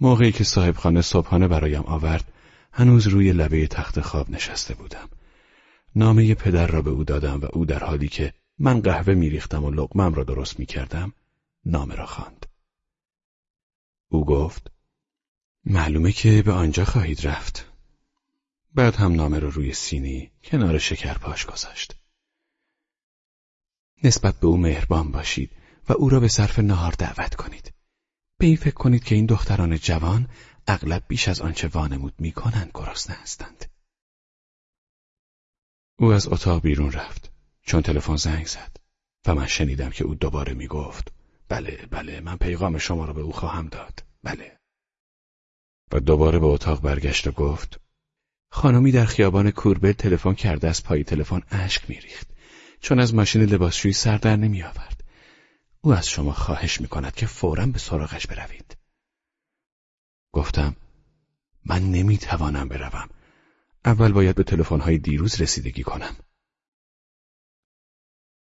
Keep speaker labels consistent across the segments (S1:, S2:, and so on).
S1: موقعی که صاحب خانه صبحانه برایم آورد هنوز روی لبه تخت خواب نشسته بودم. نامه پدر را به او دادم و او در حالی که من قهوه میریختم و لقمم را درست می‌کردم نامه را خواند. او گفت معلومه که به آنجا خواهید رفت. بعد هم نامه را روی سینی کنار شکر پاش گذاشت. نسبت به او مهربان باشید و او را به صرف نهار دعوت کنید. به این فکر کنید که این دختران جوان اغلب بیش از آنچه وانمود می‌کنند گرسنه هستند. او از اتاق بیرون رفت چون تلفن زنگ زد و من شنیدم که او دوباره می‌گفت بله بله من پیغام شما را به او خواهم داد بله و دوباره به اتاق برگشت و گفت خانمی در خیابان کوربل تلفن کرده از پای تلفن اشک میریخت چون از ماشین لباسشویی سر در نمی آورد. او از شما خواهش می کند که فورا به سراغش بروید. گفتم من نمی توانم بروم. اول باید به تلفن‌های دیروز رسیدگی کنم.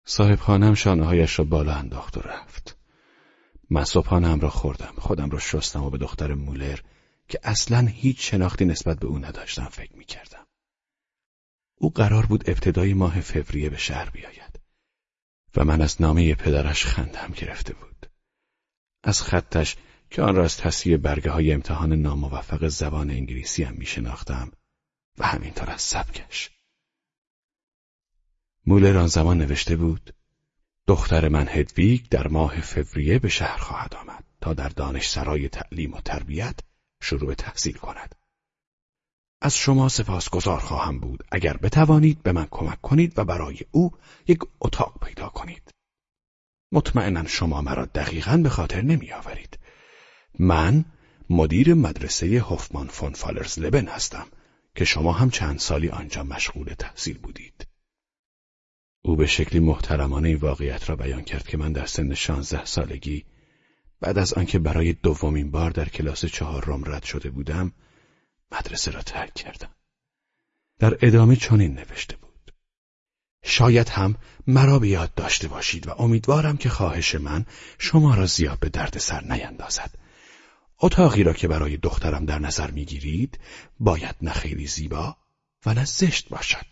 S1: صاحب خانم شانه هایش را بالا انداخت و رفت. من صبحانم را خوردم. خودم را شستم و به دختر مولر که اصلا هیچ شناختی نسبت به او نداشتم فکر می کردم. او قرار بود ابتدای ماه فوریه به شهر بیاید و من از نامه پدرش خندم گرفته بود. از خطش که آن را از تصویه برگه های امتحان ناموفق زبان انگلیسی هم می شناختم و همینطور از سبکش. مولر آن زمان نوشته بود دختر من هدویگ در ماه فوریه به شهر خواهد آمد تا در دانشسرای تعلیم و تربیت شروع تحصیل کند. از شما سپاسگزار خواهم بود اگر بتوانید به من کمک کنید و برای او یک اتاق پیدا کنید. مطمئنا شما مرا دقیقا به خاطر نمی آورید. من مدیر مدرسه هفمان فون فالرز لبن هستم که شما هم چند سالی آنجا مشغول تحصیل بودید. او به شکلی محترمانه این واقعیت را بیان کرد که من در سن شانزده سالگی بعد از آنکه برای دومین بار در کلاس چهارم رد شده بودم مدرسه را ترک کردم. در ادامه چنین نوشته بود. شاید هم مرا به یاد داشته باشید و امیدوارم که خواهش من شما را زیاد به درد سر نیندازد. اتاقی را که برای دخترم در نظر می‌گیرید باید نه خیلی زیبا و نه زشت باشد.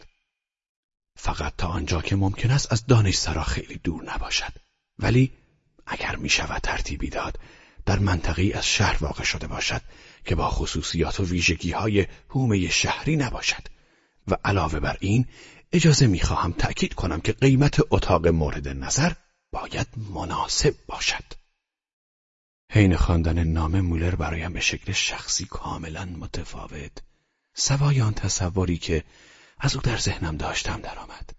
S1: فقط تا آنجا که ممکن است از دانشسرا خیلی دور نباشد. ولی اگر می شود ترتیبی داد در منطقی از شهر واقع شده باشد که با خصوصیات و ویژگی های هومه شهری نباشد و علاوه بر این اجازه می‌خواهم تأکید کنم که قیمت اتاق مورد نظر باید مناسب باشد. حین خواندن نام مولر برایم به شکل شخصی کاملا متفاوت سوای آن تصوری که از او در ذهنم داشتم درآمد.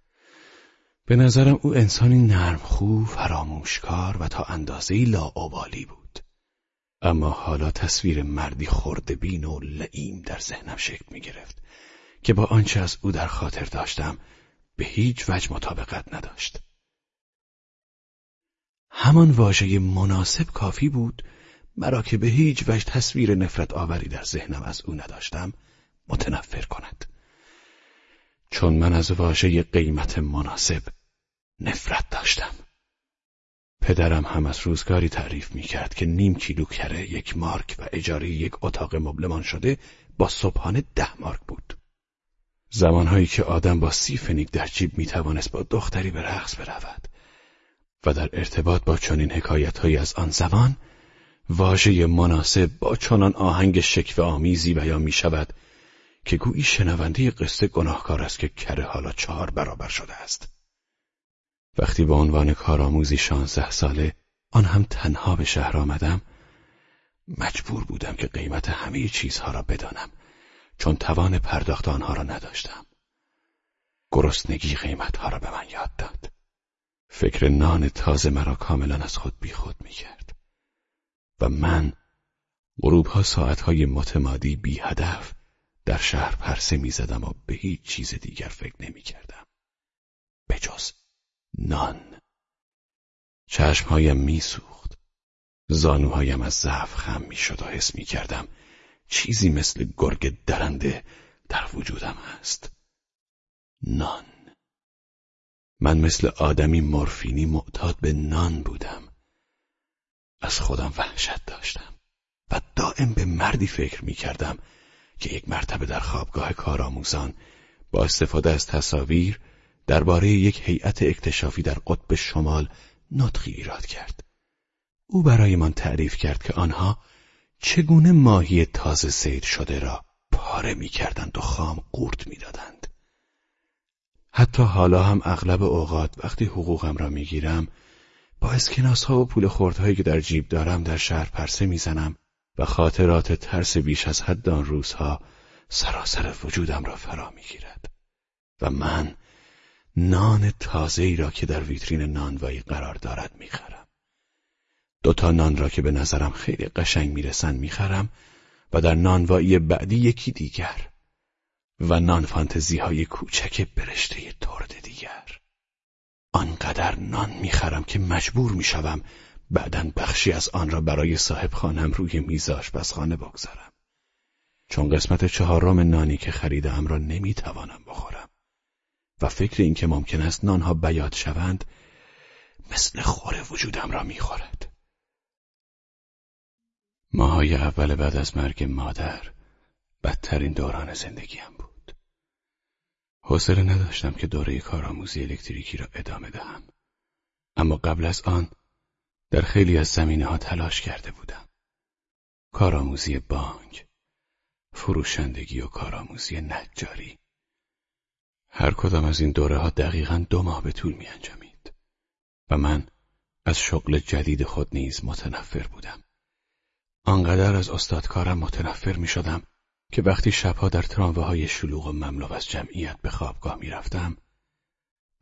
S1: به نظرم او انسانی نرمخو، فراموشکار و تا اندازه لاعبالی بود. اما حالا تصویر مردی خردبین و لعیم در ذهنم شکل می گرفت که با آنچه از او در خاطر داشتم به هیچ وجه مطابقت نداشت. همان واژه مناسب کافی بود مرا که به هیچ وجه تصویر نفرت آوری در ذهنم از او نداشتم متنفر کند. چون من از واژه قیمت مناسب نفرت داشتم. پدرم هم از روزگاری تعریف می کرد که نیم کیلوکره یک مارک و اجاره یک اتاق مبلمان شده با صبحانه ده مارک بود. زمانهایی که آدم با سی فنیک در جیب می توانست با دختری به رقص برود و در ارتباط با چنین حکایتهایی از آن زمان واژه مناسب با چنان آهنگ شکف آمیزی بیان می شود که گویی شنونده قصه گناهکار است که کره حالا چهار برابر شده است. وقتی به عنوان کارآموزی شانزده ساله آن هم تنها به شهر آمدم مجبور بودم که قیمت همه چیزها را بدانم چون توان پرداخت آنها را نداشتم. گرسنگی قیمتها را به من یاد داد. فکر نان تازه مرا کاملا از خود بیخود می کرد و من غروبها ساعتهای متمادی بی هدف در شهر پرسه می زدم و به هیچ چیز دیگر فکر نمی کردم. بجز نان. چشمهایم میسوخت. زانوهایم از ضعف خم می‌شد و حس می‌کردم چیزی مثل گرگ درنده در وجودم هست. نان. من مثل آدمی مورفینی معتاد به نان بودم. از خودم وحشت داشتم و دائم به مردی فکر می کردم که یک مرتبه در خوابگاه کارآموزان با استفاده از تصاویر درباره یک هیئت اکتشافی در قطب شمال نطقی ایراد کرد. او برایمان تعریف کرد که آنها چگونه ماهی تازه سیر شده را پاره می کردند و خام قورت می دادند. حتی حالا هم اغلب اوقات وقتی حقوقم را می گیرم با اسکناس ها و پول خردهایی که در جیب دارم در شهر پرسه می‌زنم و خاطرات ترس بیش از حد آن روزها سراسر وجودم را فرا می‌گیرد و من نان تازه ای را که در ویترین نانوایی قرار دارد می‌خرم. دوتا نان را که به نظرم خیلی قشنگ می‌رسند می‌خرم و در نانوایی بعدی یکی دیگر و نان فانتزی های کوچک برشته ترد دیگر. آنقدر نان می‌خرم که مجبور می‌شوم بعدا بخشی از آن را برای صاحب خانم روی میز آشپزخانه بگذارم. چون قسمت چهارم نانی که خریدم را نمی‌توانم بخورم. و فکر اینکه ممکن است نانها بیاد شوند مثل خور وجودم را می‌خورد. ماهای اول بعد از مرگ مادر بدترین دوران زندگیم بود. حوصله نداشتم که دوره کارآموزی الکتریکی را ادامه دهم. اما قبل از آن در خیلی از زمینه ها تلاش کرده بودم. کارآموزی بانک فروشندگی و کارآموزی نجاری. هر کدام از این دوره ها دقیقا دو ماه به طول می انجامید و من از شغل جدید خود نیز متنفر بودم آنقدر از استادکارم متنفر می شدم که وقتی شبها در تراموه های شلوغ و مملو از جمعیت به خوابگاه می رفتم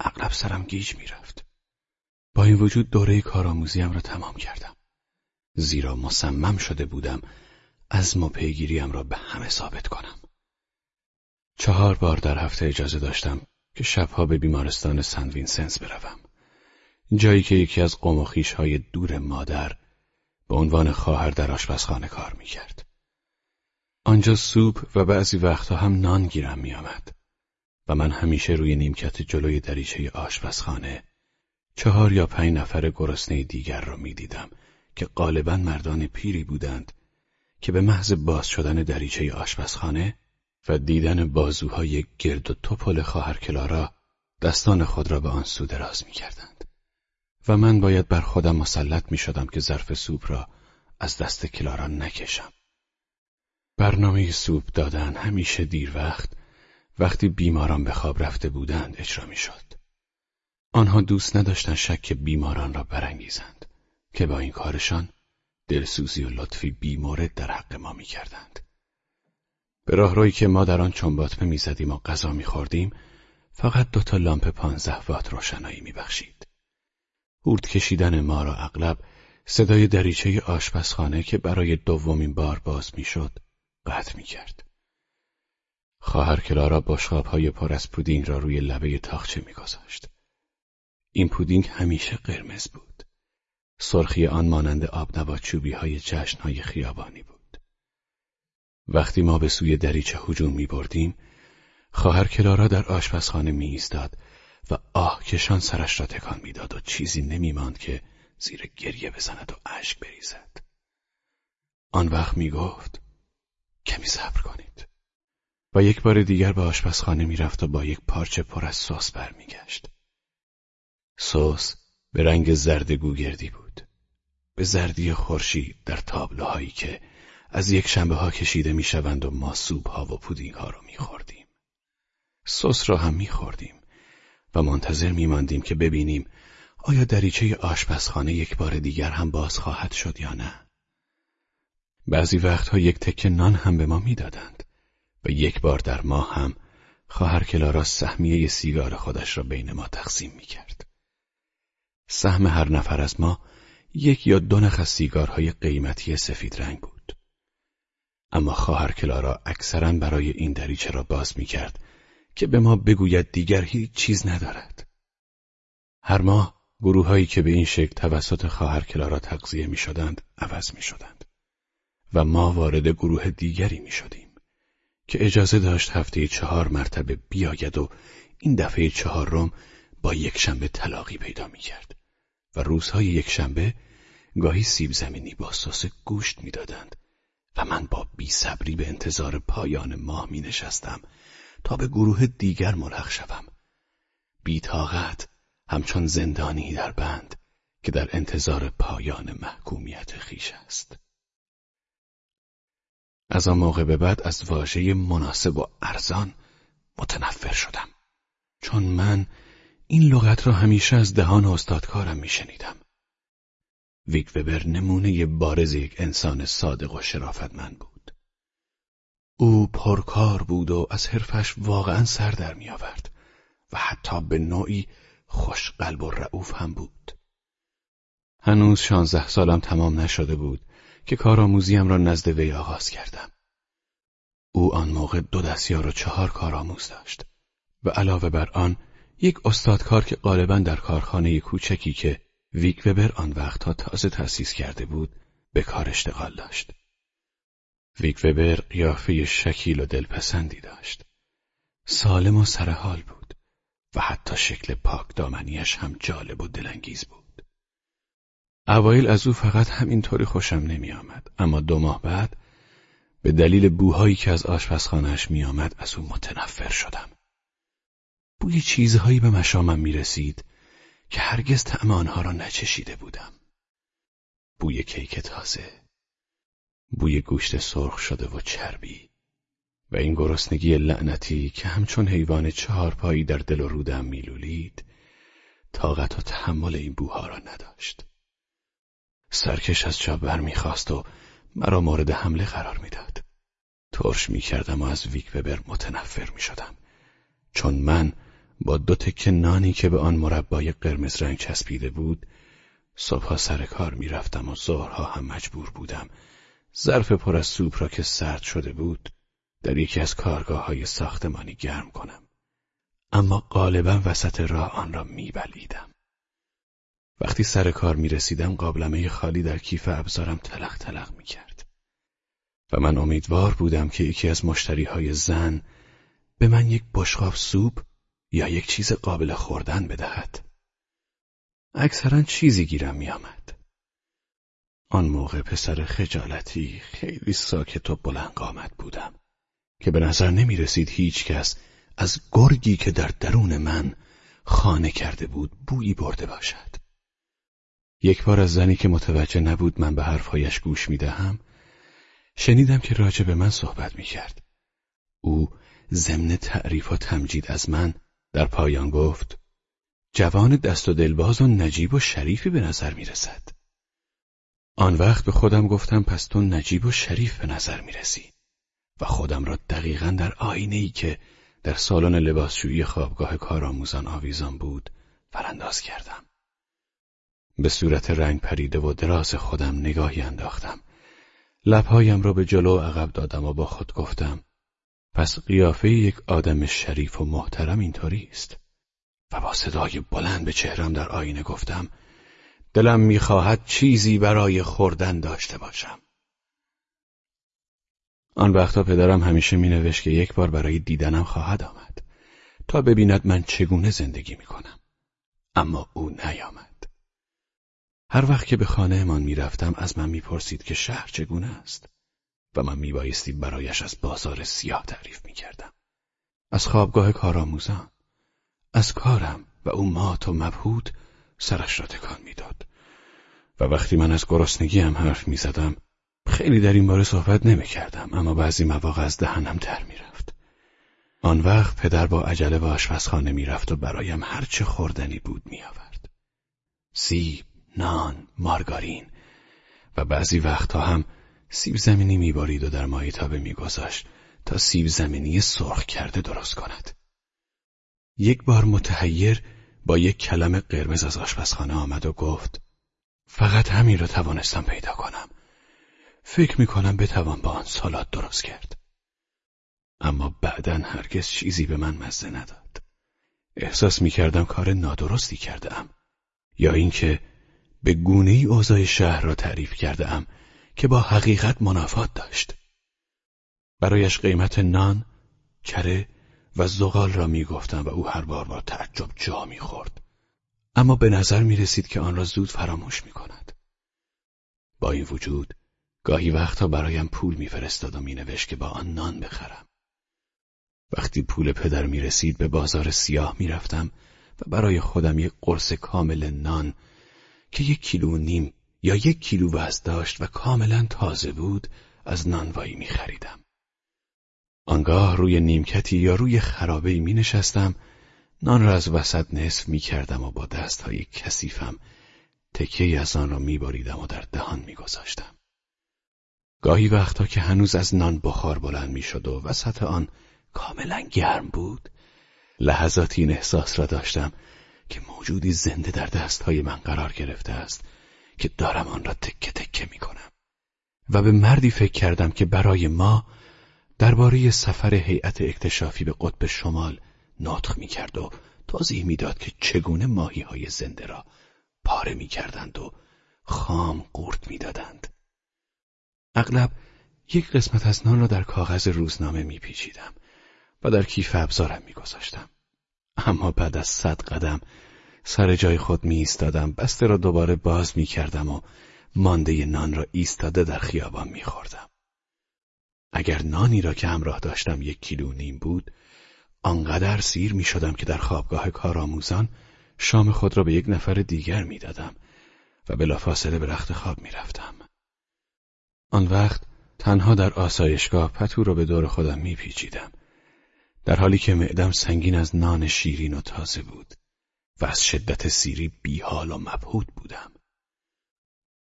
S1: اغلب سرم گیج می رفت. با این وجود دوره کارآموزیم را تمام کردم. زیرا مصمم شده بودم از پیگیریم را به همه ثابت کنم. چهار بار در هفته اجازه داشتم که شبها به بیمارستان سن وینسنس بروم. جایی که یکی از و های دور مادر به عنوان خواهر در آشپزخانه کار می‌کرد. آنجا سوپ و بعضی وقتها هم نان گیرم میآمد و من همیشه روی نیمکت جلوی دریچه آشپزخانه چهار یا پنج نفر گرسنه دیگر را می‌دیدم که غالبا مردان پیری بودند که به محض باز شدن دریچه آشپزخانه و دیدن بازوهای گرد و توپل خواهر کلارا دستان خود را به آن سو دراز می‌کردند و من باید بر خودم مسلط می شدم که ظرف سوپ را از دست کلارا نکشم. برنامه سوپ دادن همیشه دیر وقت وقتی بیماران به خواب رفته بودند اجرا می شد. آنها دوست نداشتند شک بیماران را برانگیزند که با این کارشان دلسوزی و لطفی بیمورد در حق ما می کردند. به راهرویی که ما در آن چنباتمه می‌زدیم و غذا میخوردیم فقط دوتا لامپ پانزده وات روشنایی میبخشید. هورد کشیدن ما را اغلب صدای دریچه آشپزخانه که برای دومین بار باز می‌شد قطع می‌کرد. خواهر کلارا های پر از پودینگ را روی لبه تاخچه میگذاشت. این پودینگ همیشه قرمز بود. سرخی آن مانند آب چوبی های جشن های خیابانی. وقتی ما به سوی دریچه هجوم می بردیم، خواهر کلارا در آشپزخانه می ایستاد و آه کشان سرش را تکان می‌داد و چیزی نمی ماند که زیر گریه بزند و اشک بریزد. آن وقت می گفت کمی صبر کنید و یک بار دیگر به آشپزخانه می‌رفت و با یک پارچه پر از سس برمیگشت. سس به رنگ زرد گوگردی بود. به زردی خورشید در تابلوهایی که از یک شنبه ها کشیده می‌شوند و ما سوپ ها و پودینگ ها رو میخوردیم. سس را هم میخوردیم و منتظر میماندیم که ببینیم آیا دریچه آشپزخانه یک بار دیگر هم باز خواهد شد یا نه. بعضی وقتها یک تکه نان هم به ما می‌دادند و یک بار در ماه هم خواهر کلارا سهمیه سیگار خودش را بین ما تقسیم می‌کرد. سهم هر نفر از ما یک یا دو نخ از سیگارهای قیمتی سفید رنگ بود. اما خواهر کلارا اکثرا برای این دریچه را باز می‌کرد که به ما بگوید دیگر هیچ چیز ندارد. هر ماه گروههایی که به این شکل توسط خواهر کلارا تغذیه می شدند عوض می شدند و ما وارد گروه دیگری می شدیم که اجازه داشت هفته چهار مرتبه بیاید و این دفعه چهارم با یک شنبه طلاقی پیدا می کرد و روزهای یک شنبه گاهی سیب زمینی با سس گوشت می‌دادند و من با بیصبری به انتظار پایان ماه می نشستم تا به گروه دیگر ملحق شوم. بیتاقت همچون زندانی در بند که در انتظار پایان محکومیت خیش است. از آن موقع به بعد از واژه مناسب و ارزان متنفر شدم چون من این لغت را همیشه از دهان استادکارم میشنیدم ویک وبر نمونه بارز یک انسان صادق و شرافتمند بود او پرکار بود و از حرفش واقعا سر در می آورد و حتی به نوعی خوشقلب و رعوف هم بود هنوز شانزده سالم تمام نشده بود که کارآموزیم را نزد وی آغاز کردم. او آن موقع دو دستیار و چهار کارآموز داشت و علاوه بر آن یک استادکار که غالبا در کارخانه کوچکی که ویک وبر آن وقتها تازه تأسیس کرده بود به کار اشتغال داشت. ویک وبر قیافه شکیل و دلپسندی داشت. سالم و سرحال بود و حتی شکل پاک دامنیش هم جالب و دلانگیز بود. اوایل از او فقط همینطوری خوشم نمی آمد. اما دو ماه بعد به دلیل بوهایی که از آشپزخانهش می آمد از او متنفر شدم. بوی چیزهایی به مشامم می رسید که هرگز طعم آنها را نچشیده بودم. بوی کیک تازه، بوی گوشت سرخ شده و چربی و این گرسنگی لعنتی که همچون حیوان چهار پایی در دل و رودم میلولید طاقت و تحمل این بوها را نداشت. سرکش از جا برمیخواست و مرا مورد حمله قرار می‌داد. ترش می‌کردم و از ویک وبر متنفر می‌شدم چون من با دو تکه نانی که به آن مربای قرمز رنگ چسبیده بود صبحها سر کار می‌رفتم و ظهرها هم مجبور بودم. ظرف پر از سوپ را که سرد شده بود در یکی از کارگاه های ساختمانی گرم کنم. اما غالبا وسط راه آن را میبلیدم. وقتی سر کار می رسیدم قابلمه خالی در کیف ابزارم تلق تلق می کرد. و من امیدوار بودم که یکی از مشتری های زن به من یک بشقاب سوپ یا یک چیز قابل خوردن بدهد. اکثرا چیزی گیرم می آمد. آن موقع پسر خجالتی خیلی ساکت و بلند قامت بودم که به نظر نمی رسید هیچ کس از گرگی که در درون من خانه کرده بود بویی برده باشد. یک بار از زنی که متوجه نبود من به حرفهایش گوش می‌دهم شنیدم که راجع به من صحبت می‌کرد. او ضمن تعریف و تمجید از من در پایان گفت جوان دست و دلباز و نجیب و شریفی به نظر می‌رسد. آن وقت به خودم گفتم پس تو نجیب و شریف به نظر می‌رسی و خودم را دقیقا در آینه ای که در سالن لباسشویی خوابگاه کارآموزان آویزان بود فرانداز کردم. به صورت رنگ پریده و دراز خودم نگاهی انداختم. لبهایم را به جلو عقب دادم و با خود گفتم پس قیافه یک آدم شریف و محترم اینطوری است. و با صدای بلند به چهرم در آینه گفتم دلم می‌خواهد چیزی برای خوردن داشته باشم. آن وقتا پدرم همیشه مینوشت که یک بار برای دیدنم خواهد آمد تا ببیند من چگونه زندگی می‌کنم. اما او نیامد. هر وقت که به خانه می می‌رفتم از من می‌پرسید که شهر چگونه است و من میبایستی برایش از بازار سیاه تعریف می‌کردم. از خوابگاه کارآموزان، از کارم و او مات و مبهود سرش را تکان می‌داد. و وقتی من از گرسنگی هم حرف می‌زدم خیلی در این باره صحبت نمی‌کردم اما بعضی مواقع از دهنم در می‌رفت. آن وقت پدر با عجله به آشپزخانه می‌رفت و برایم هرچه خوردنی بود میآورد. سیب، نان، مارگارین و بعضی وقتها هم سیب زمینی میبارید و در مایتابه میگذاشت تا سیب زمینی سرخ کرده درست کند. یک بار متحیر با یک کلم قرمز از آشپزخانه آمد و گفت فقط همین را توانستم پیدا کنم. فکر می‌کنم بتوان با آن سالاد درست کرد. اما بعدا هرگز چیزی به من مزه نداد. احساس می‌کردم کار نادرستی کردم یا اینکه به گونه ای اوضاع شهر را تعریف کرده ام که با حقیقت منافات داشت. برایش قیمت نان، کره و زغال را می گفتم و او هر بار با تعجب جا می خورد. اما به نظر می رسید که آن را زود فراموش می کند. با این وجود گاهی وقتا برایم پول میفرستاد و مینوشت که با آن نان بخرم. وقتی پول پدر می‌رسید به بازار سیاه می‌رفتم و برای خودم یک قرص کامل نان که یک کیلو و نیم یا یک کیلو وزن داشت و کاملا تازه بود از نانوایی می خریدم. آنگاه روی نیمکتی یا روی خرابه می نشستم نان را از وسط نصف می کردم و با دستهای کثیفم تکه از آن را می باریدم و در دهان می گذاشتم. گاهی وقتا که هنوز از نان بخار بلند می شد و وسط آن کاملا گرم بود لحظاتی این احساس را داشتم که موجودی زنده در دستهای من قرار گرفته است که دارم آن را تکه تکه می کنم و به مردی فکر کردم که برای ما درباره سفر هیئت اکتشافی به قطب شمال نطق می کرد و توضیح می‌داد که چگونه ماهی های زنده را پاره می کردند و خام قورت می دادند. اغلب یک قسمت از نان را در کاغذ روزنامه می پیچیدم و در کیف ابزارم می گذاشتم. اما بعد از صد قدم سر جای خود می ایستادم بسته را دوباره باز می کردم و مانده نان را ایستاده در خیابان می خوردم. اگر نانی را که همراه داشتم یک کیلو نیم بود آنقدر سیر می شدم که در خوابگاه کارآموزان شام خود را به یک نفر دیگر می دادم و بلافاصله به رخت خواب می رفتم. آن وقت تنها در آسایشگاه پتو را به دور خودم می پیچیدم. در حالی که معدم سنگین از نان شیرین و تازه بود و از شدت سیری بیحال و مبهود بودم.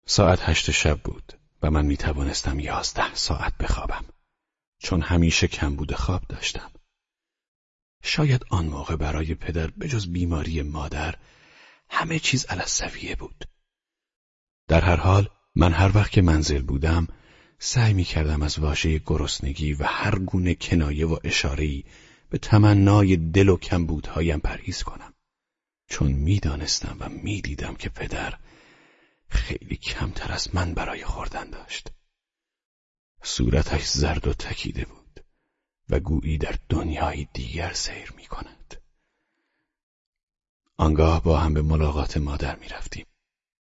S1: ساعت هشت شب بود و من می توانستم یازده ساعت بخوابم چون همیشه کم بود خواب داشتم. شاید آن موقع برای پدر به جز بیماری مادر همه علی علصویه بود. در هر حال من هر وقت که منزل بودم سعی می کردم از واژه گرسنگی و هر گونه کنایه و اشارهی به تمنای دل و کمبودهایم پرهیز کنم. چون می‌دانستم و می‌دیدم که پدر خیلی کمتر از من برای خوردن داشت. صورتش زرد و تکیده بود و گویی در دنیای دیگر سیر می کند. آنگاه با هم به ملاقات مادر می رفتیم.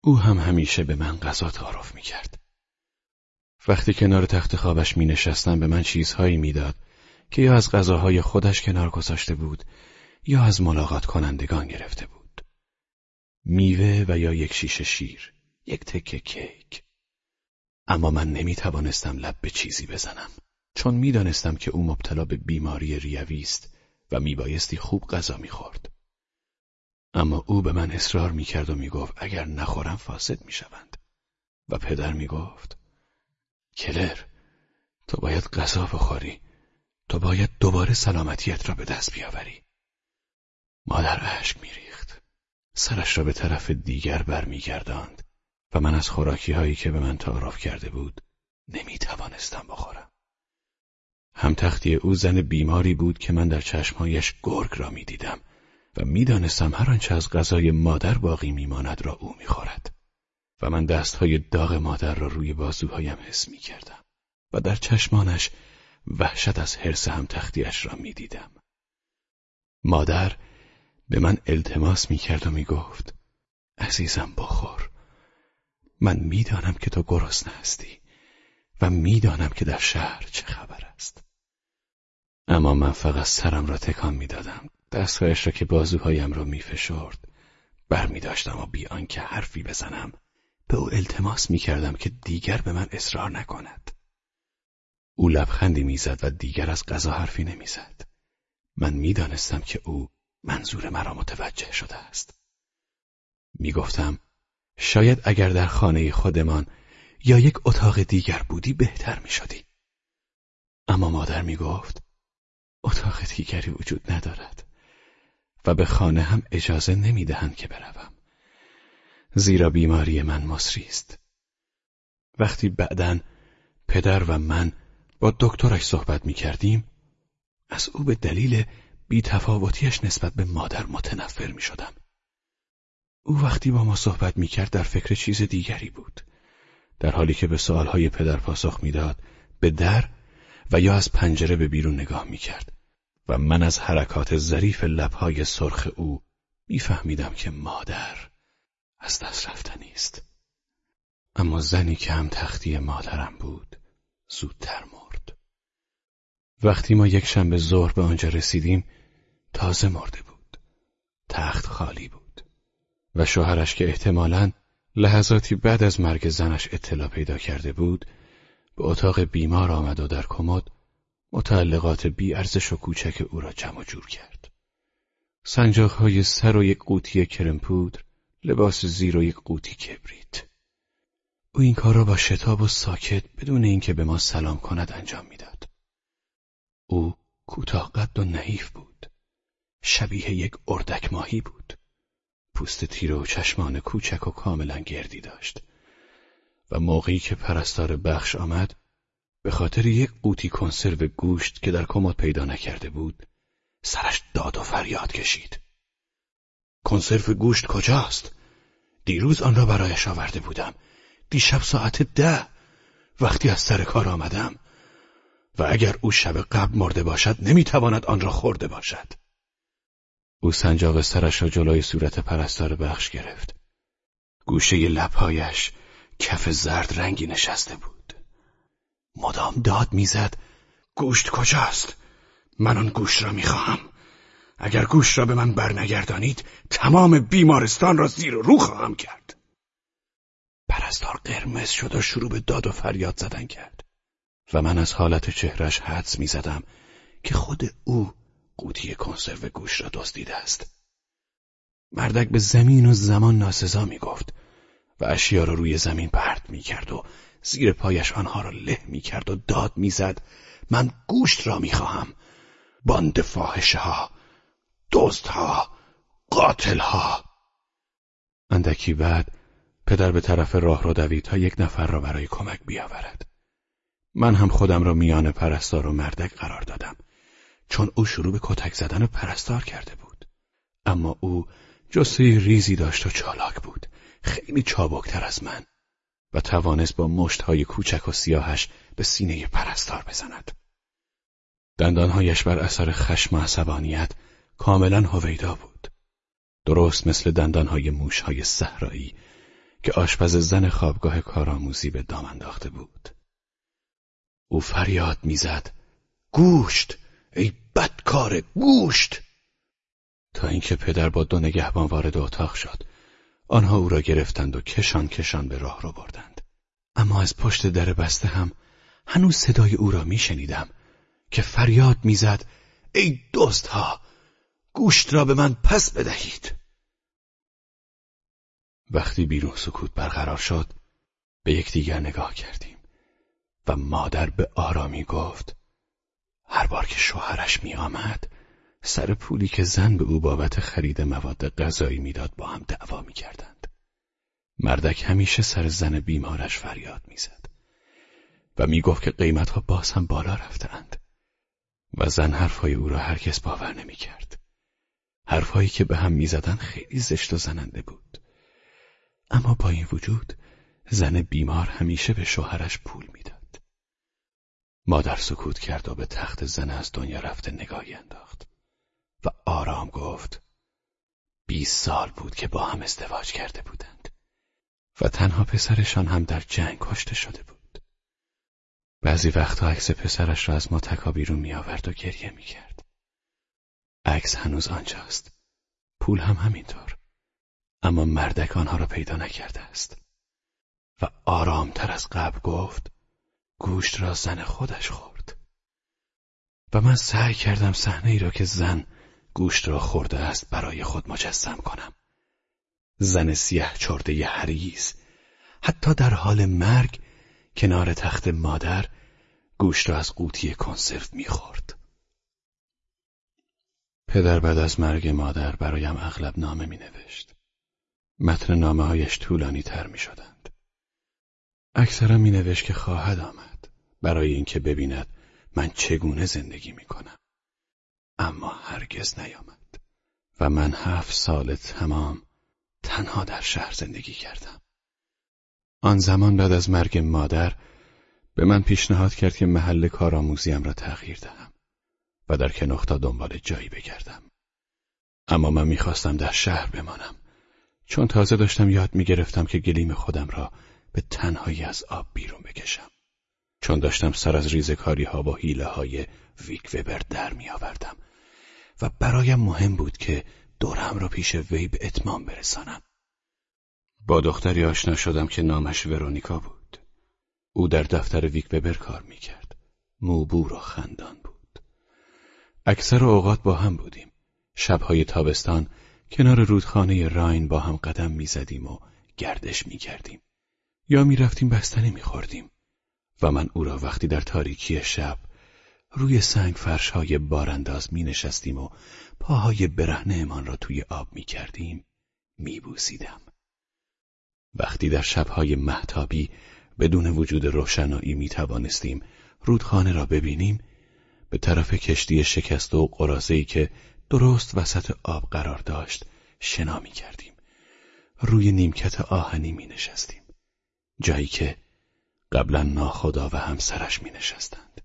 S1: او هم همیشه به من غذا تعارف می کرد. وقتی کنار تخت خوابش می نشستم به من چیزهایی می‌داد که یا از غذاهای خودش کنار گذاشته بود یا از ملاقات کنندگان گرفته بود. میوه و یا یک شیشه شیر، یک تکه کیک. اما من نمی توانستم لب به چیزی بزنم چون می‌دانستم که او مبتلا به بیماری ریوی است و میبایستی خوب غذا می‌خورد. اما او به من اصرار می‌کرد و می‌گفت اگر نخورم فاسد می‌شوند و پدر می‌گفت کلر تو باید غذا بخوری تو باید دوباره سلامتیت را به دست بیاوری مادر اشک میریخت سرش را به طرف دیگر برمیگرداند و من از خوراکی هایی که به من تعارف کرده بود نمی توانستم بخورم. همتختی او زن بیماری بود که من در چشمهایش گرگ را می دیدم و می‌دانستم هر آنچه از غذای مادر باقی میماند را او می‌خورد و من دستهای داغ مادر را روی بازوهایم حس می کردم و در چشمانش وحشت از حرس هم تختیش را می دیدم. مادر به من التماس می کرد و می گفت عزیزم بخور. من می‌دانم که تو گرسنه هستی و می‌دانم که در شهر چه خبر است. اما من فقط سرم را تکان می‌دادم. دستهایش را که بازوهایم را میفشرد برمیداشتم و بی آنکه حرفی بزنم به او التماس می‌کردم که دیگر به من اصرار نکند. او لبخندی می‌زد و دیگر از غذا حرفی نمی‌زد. من می‌دانستم که او منظور مرا متوجه شده است می‌گفتم شاید اگر در خانه خودمان یا یک اتاق دیگر بودی بهتر می شدی. اما مادر می گفت اتاق دیگری وجود ندارد و به خانه هم اجازه نمی دهند که بروم. زیرا بیماری من مصری است. وقتی بعدا پدر و من با دکترش صحبت می کردیم از او به دلیل بیتفاوتیش نسبت به مادر متنفر می شدم. او وقتی با ما صحبت می‌کرد در فکر چیز دیگری بود. در حالی که به سوالهای پدر پاسخ می‌داد به در و یا از پنجره به بیرون نگاه می‌کرد و من از حرکات ظریف لبهای سرخ او میفهمیدم که مادر از دست رفتنی است. اما زنی که هم تختی مادرم بود زودتر مرد وقتی ما یک شنبه ظهر به آنجا رسیدیم تازه مرده بود تخت خالی بود و شوهرش که احتمالاً لحظاتی بعد از مرگ زنش اطلاع پیدا کرده بود به اتاق بیمار آمد و در کمد متعلقات بی ارزش و کوچک او را جمع جور کرد. های سر و یک قوطی کرم پودر، لباس زیر و یک قوطی کبریت. او این کار را با شتاب و ساکت بدون اینکه به ما سلام کند انجام می‌داد. او کوتاه قد و نحیف بود. شبیه یک اردک ماهی بود. پوست تیره و چشمان کوچک و کاملا گردی داشت. و موقعی که پرستار بخش آمد به خاطر یک قوطی کنسرو گوشت که در کمد پیدا نکرده بود سرش داد و فریاد کشید. کنسرو گوشت کجاست؟ دیروز آن را برایش آورده بودم. دیشب ساعت ده. وقتی از سر کار آمدم. و اگر او شب قبل مرده باشد نمی‌تواند آن را خورده باشد. او سنجاق سرش را جلوی صورت پرستار بخش گرفت. گوشه لبهایش کف زرد رنگی نشسته بود. مدام داد می‌زد گوشت کجاست؟ من آن گوشت را می‌خواهم. اگر گوشت را به من برنگردانید تمام بیمارستان را زیر و رو خواهم کرد. پرستار قرمز شد و شروع به داد و فریاد زدن کرد و من از حالت چهرش حدس می‌زدم که خود او قوطی کنسرو گوش را دزدیده است. مردک به زمین و زمان ناسزا می‌گفت و اشیا را روی زمین پرت می‌کرد و زیر پایش آنها را له می‌کرد و داد می‌زد. من گوشت را می‌خواهم. باند فاحشه ها دزدها قاتلها. اندکی بعد پدر به طرف راه را دوید تا یک نفر را برای کمک بیاورد. من هم خودم را میان پرستار و مردک قرار دادم. چون او شروع به کتک زدن پرستار کرده بود. اما او جسه ریزی داشت و چالاک بود. خیلی چابکتر از من. و توانست با مشتهای کوچک و سیاهش به سینه پرستار بزند. دندانهایش بر اثر خشم و عصبانیت کاملا هویدا بود. درست مثل دندانهای موشهای صحرایی که آشپز زن خوابگاه کارآموزی به دام انداخته بود. او فریاد می‌زد. گوشت! ای بدکار گوشت! تا اینکه پدر با دو نگهبان وارد اتاق شد. آنها او را گرفتند و کشان کشان به راه رو بردند. اما از پشت در بسته هم هنوز صدای او را میشنیدم که فریاد می‌زد ای دوستها گوشت را به من پس بدهید. وقتی بیرون سکوت برقرار شد به یکدیگر نگاه کردیم و مادر به آرامی گفت هر بار که شوهرش می آمد سر پولی که زن به او بابت خرید مواد غذایی می‌داد با هم دعوا می کردند. مردک همیشه سر زن بیمارش فریاد می‌زد و می‌گفت که قیمتها باز هم بالا رفتند و زن حرفهای او را هرگز باور نمی کرد. حرفهایی که به هم می‌زدند خیلی زشت و زننده بود. اما با این وجود زن بیمار همیشه به شوهرش پول می‌داد. مادر سکوت کرد و به تخت زن از دنیا رفته نگاهی انداخت و آرام گفت بیست سال بود که با هم ازدواج کرده بودند و تنها پسرشان هم در جنگ کشته شده بود. بعضی وقتا عکس پسرش را از ما تکا بیرون می آورد و گریه می کرد عکس هنوز آنجاست. پول هم همینطور. اما مردک آنها را پیدا نکرده است. و آرامتر از قبل گفت گوشت را زن خودش خورد و من سعی کردم صحنه ای را که زن گوشت را خورده است برای خود مجسم کنم زن سیه چرده حریز حتی در حال مرگ کنار تخت مادر گوشت را از قوطی کنسرو می‌خورد پدر بعد از مرگ مادر برایم اغلب نامه می نوشت. متن نامه هایش طولانی تر می. اکثرا می نوشت که خواهد آمد. برای اینکه ببیند من چگونه زندگی می کنم. اما هرگز نیامد و من هفت سال تمام تنها در شهر زندگی کردم. آن زمان بعد از مرگ مادر به من پیشنهاد کرد که محل کارآموزیم را تغییر دهم و در کنختا دنبال جایی بگردم. اما من می‌خواستم در شهر بمانم چون تازه داشتم یاد می‌گرفتم که گلیم خودم را به تنهایی از آب بیرون بکشم. چون داشتم سر از ریزکاری ها با حیله های ویک وبر در می آوردم و برایم مهم بود که دورم را پیش وی به اتمام برسانم. با دختری آشنا شدم که نامش ورونیکا بود. او در دفتر ویک وبر کار می کرد. موبور و خندان بود. اکثر اوقات با هم بودیم. شبهای تابستان کنار رودخانه راین با هم قدم می‌زدیم و گردش می‌کردیم یا می‌رفتیم بستنی میخوردیم و من او را وقتی در تاریکی شب روی سنگ فرشهای بارانداز می نشستیم و پاهای برهنه امان را توی آب می کردیم می بوسیدم. وقتی در شبهای محتابی بدون وجود روشنایی می توانستیم رودخانه را ببینیم به طرف کشتی شکسته و قرازهی که درست وسط آب قرار داشت شنا می کردیم. روی نیمکت آهنی می نشستیم. جایی که قبلا ناخدا و همسرش می نشستند.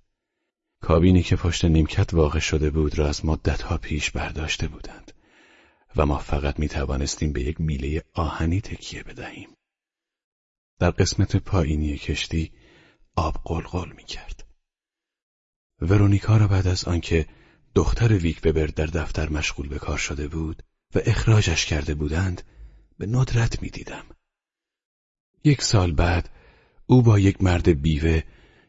S1: کابینی که پشت نیمکت واقع شده بود را از مدتها پیش برداشته بودند و ما فقط می توانستیم به یک میله آهنی تکیه بدهیم. در قسمت پایینی کشتی آب قلقل می کرد. ورونیکا را بعد از آنکه دختر ویک وبر در دفتر مشغول به کار شده بود و اخراجش کرده بودند به ندرت می دیدم. یک سال بعد او با یک مرد بیوه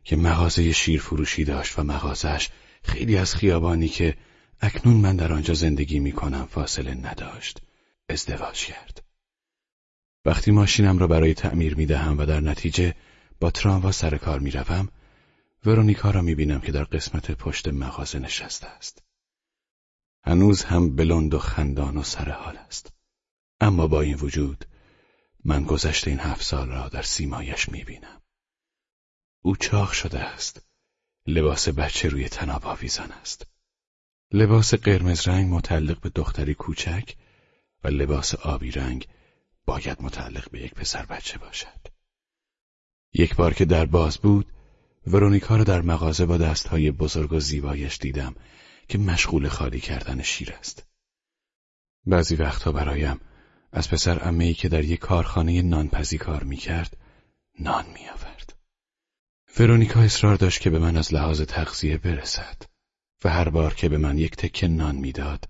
S1: که مغازه شیر فروشی داشت و مغازش خیلی از خیابانی که اکنون من در آنجا زندگی می کنم فاصله نداشت ازدواج کرد. وقتی ماشینم را برای تعمیر می دهم و در نتیجه با تراموا سر کار می روم ورونیکا را می بینم که در قسمت پشت مغازه نشسته است. هنوز هم بلند و خندان و سر حال است. اما با این وجود من گذشته این هفت سال را در سیمایش می بینم. او چاق شده است. لباس بچه روی تناب آویزان است. لباس قرمز رنگ متعلق به دختری کوچک و لباس آبی رنگ باید متعلق به یک پسر بچه باشد. یک بار که در باز بود، ورونیکا را در مغازه با دستهای بزرگ و زیبایش دیدم که مشغول خالی کردن شیر است. بعضی وقتها برایم از پسر ای که در یک کارخانه نانپزی کار می‌کرد نان میآورد. ورونیکا اصرار داشت که به من از لحاظ تغذیه برسد و هر بار که به من یک تکه نان می‌داد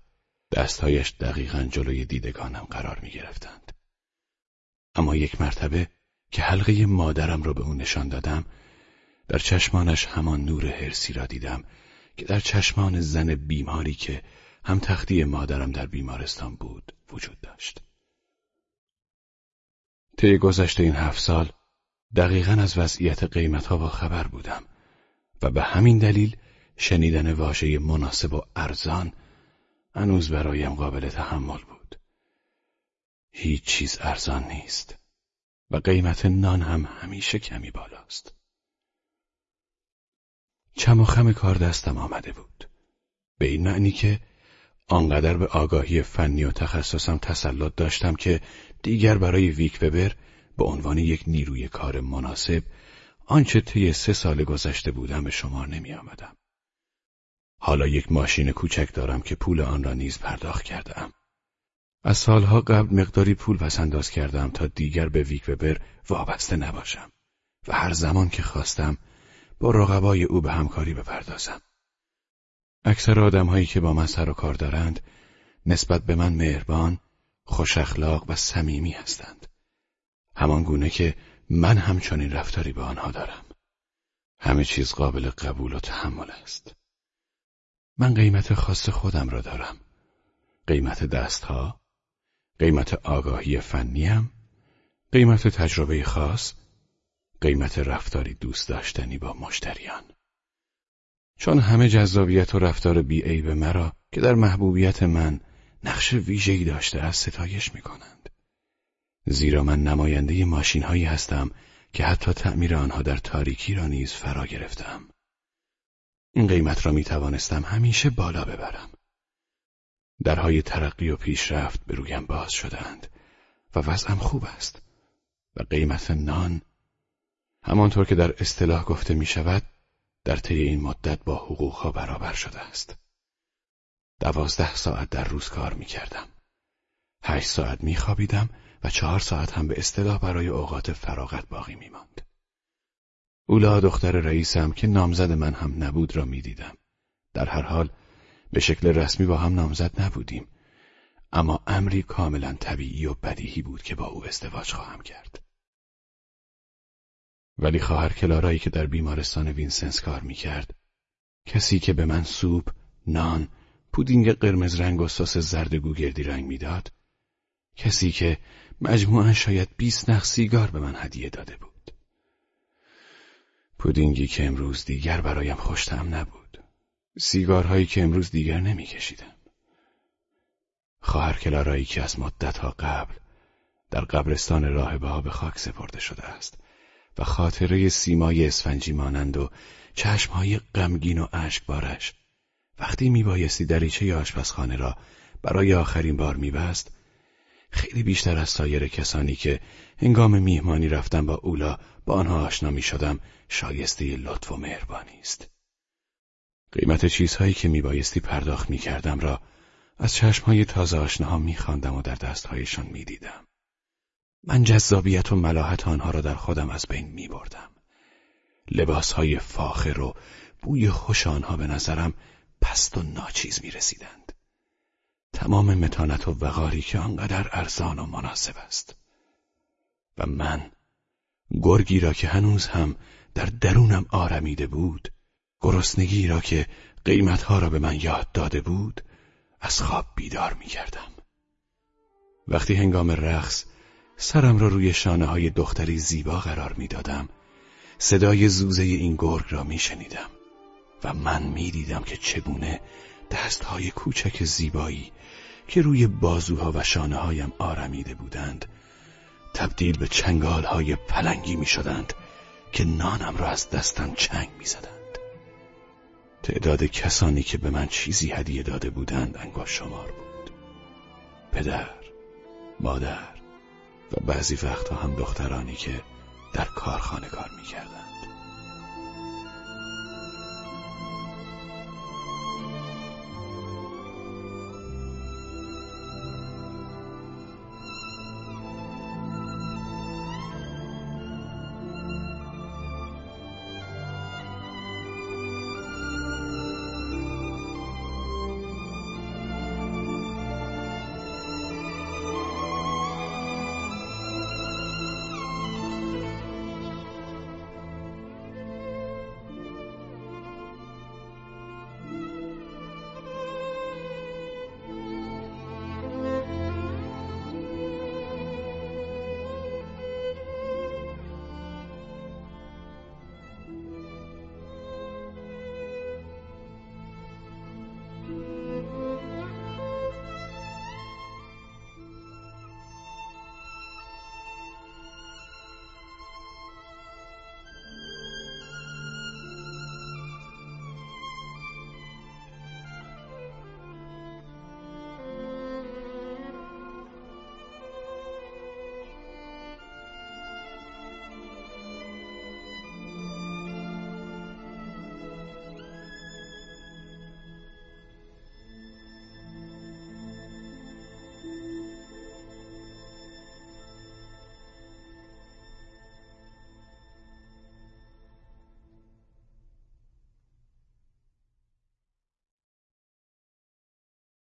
S1: دستهایش دقیقا جلوی دیدگانم قرار می گرفتند. اما یک مرتبه که حلقه مادرم را به او نشان دادم در چشمانش همان نور هرسی را دیدم که در چشمان زن بیماری که هم تختی مادرم در بیمارستان بود وجود داشت. طی گذشته این هفت سال دقیقا از وضعیت قیمتها با خبر بودم و به همین دلیل شنیدن واژه مناسب و ارزان هنوز برایم قابل تحمل بود. هیچ چیز ارزان نیست و قیمت نان هم همیشه کمی بالاست. چم و خم کار دستم آمده بود. به این معنی که آنقدر به آگاهی فنی و تخصصم تسلط داشتم که دیگر برای ویک وبر به عنوان یک نیروی کار مناسب آنچه طی سه سال گذشته بودم به شمار نمی آمدم. حالا یک ماشین کوچک دارم که پول آن را نیز پرداخت کردم. از سالها قبل مقداری پول پس کردم تا دیگر به ویک وبر وابسته نباشم و هر زمان که خواستم با رقبای او به همکاری بپردازم. اکثر آدمهایی که با من سر و کار دارند نسبت به من مهربان، خوش اخلاق و صمیمی هستند. همان گونه که من همچنین رفتاری به آنها دارم. همه چیز قابل قبول و تحمل است. من قیمت خاص خودم را دارم. قیمت دستها، قیمت آگاهی فنیم، قیمت تجربه خاص قیمت رفتاری دوست داشتنی با مشتریان چون همه جذابیت و رفتار بیعیب مرا که در محبوبیت من نقش ویژه‌ای داشته از ستایش می کنند. زیرا من نماینده ماشین هایی هستم که حتی تعمیر آنها در تاریکی را نیز فرا گرفتم. این قیمت را می توانستم همیشه بالا ببرم. درهای ترقی و پیشرفت به رویم باز شدند و وضعم خوب است و قیمت نان همانطور که در اصطلاح گفته می شود در طی این مدت با حقوقها برابر شده است. دوازده ساعت در روز کار می کردم. هشت ساعت می خوابیدم و چهار ساعت هم به اصطلاح برای اوقات فراغت باقی میماند. اولا دختر رئیسم که نامزد من هم نبود را می‌دیدم. در هر حال به شکل رسمی با هم نامزد نبودیم اما امری کاملا طبیعی و بدیهی بود که با او ازدواج خواهم کرد. ولی خواهر کلارایی که در بیمارستان وینسنس کار می‌کرد کسی که به من سوپ، نان، پودینگ قرمز رنگ و سس زرد گوگردی رنگ می‌داد. کسی که مجموعا شاید بیست نخ سیگار به من هدیه داده بود. پودینگی که امروز دیگر برایم خوشتم نبود. سیگارهایی که امروز دیگر نمیکشیدم. خواهر کلارایی که از مدتها قبل در قبرستان راهبه به خاک سپرده شده است و خاطره سیمای اسفنجی مانند و چشمهای غمگین و اشکبارش وقتی میبایستی دریچه آشپزخانه را برای آخرین بار میبست خیلی بیشتر از سایر کسانی که هنگام میهمانی رفتن با اولا با آنها آشنا می‌شدم شایسته لطف و مهربانی است. قیمت چیزهایی که میبایستی پرداخت می‌کردم را از چشمهای تازه آشناها میخواندم و در دستهایشان می‌دیدم. من جذابیت و ملاحت آنها را در خودم از بین میبردم. لباسهای فاخر و بوی خوش آنها به نظرم پست و ناچیز می رسیدند. تمام متانت و وقاری که آنقدر ارزان و مناسب است. و من گرگی را که هنوز هم در درونم آرمیده بود گرسنگی را که قیمتها را به من یاد داده بود از خواب بیدار می کردم. وقتی هنگام رقص سرم را روی شانه های دختری زیبا قرار می دادم صدای زوزه این گرگ را می شنیدم و من می دیدم که چگونه دستهای کوچک زیبایی که روی بازوها و شانه هایم آرمیده بودند تبدیل به چنگال های پلنگی می شدند که نانم را از دستم چنگ می زدند. تعداد کسانی که به من چیزی هدیه داده بودند انگاه شمار بود پدر، مادر و بعضی وقتها هم دخترانی که در کارخانه کار می کردند.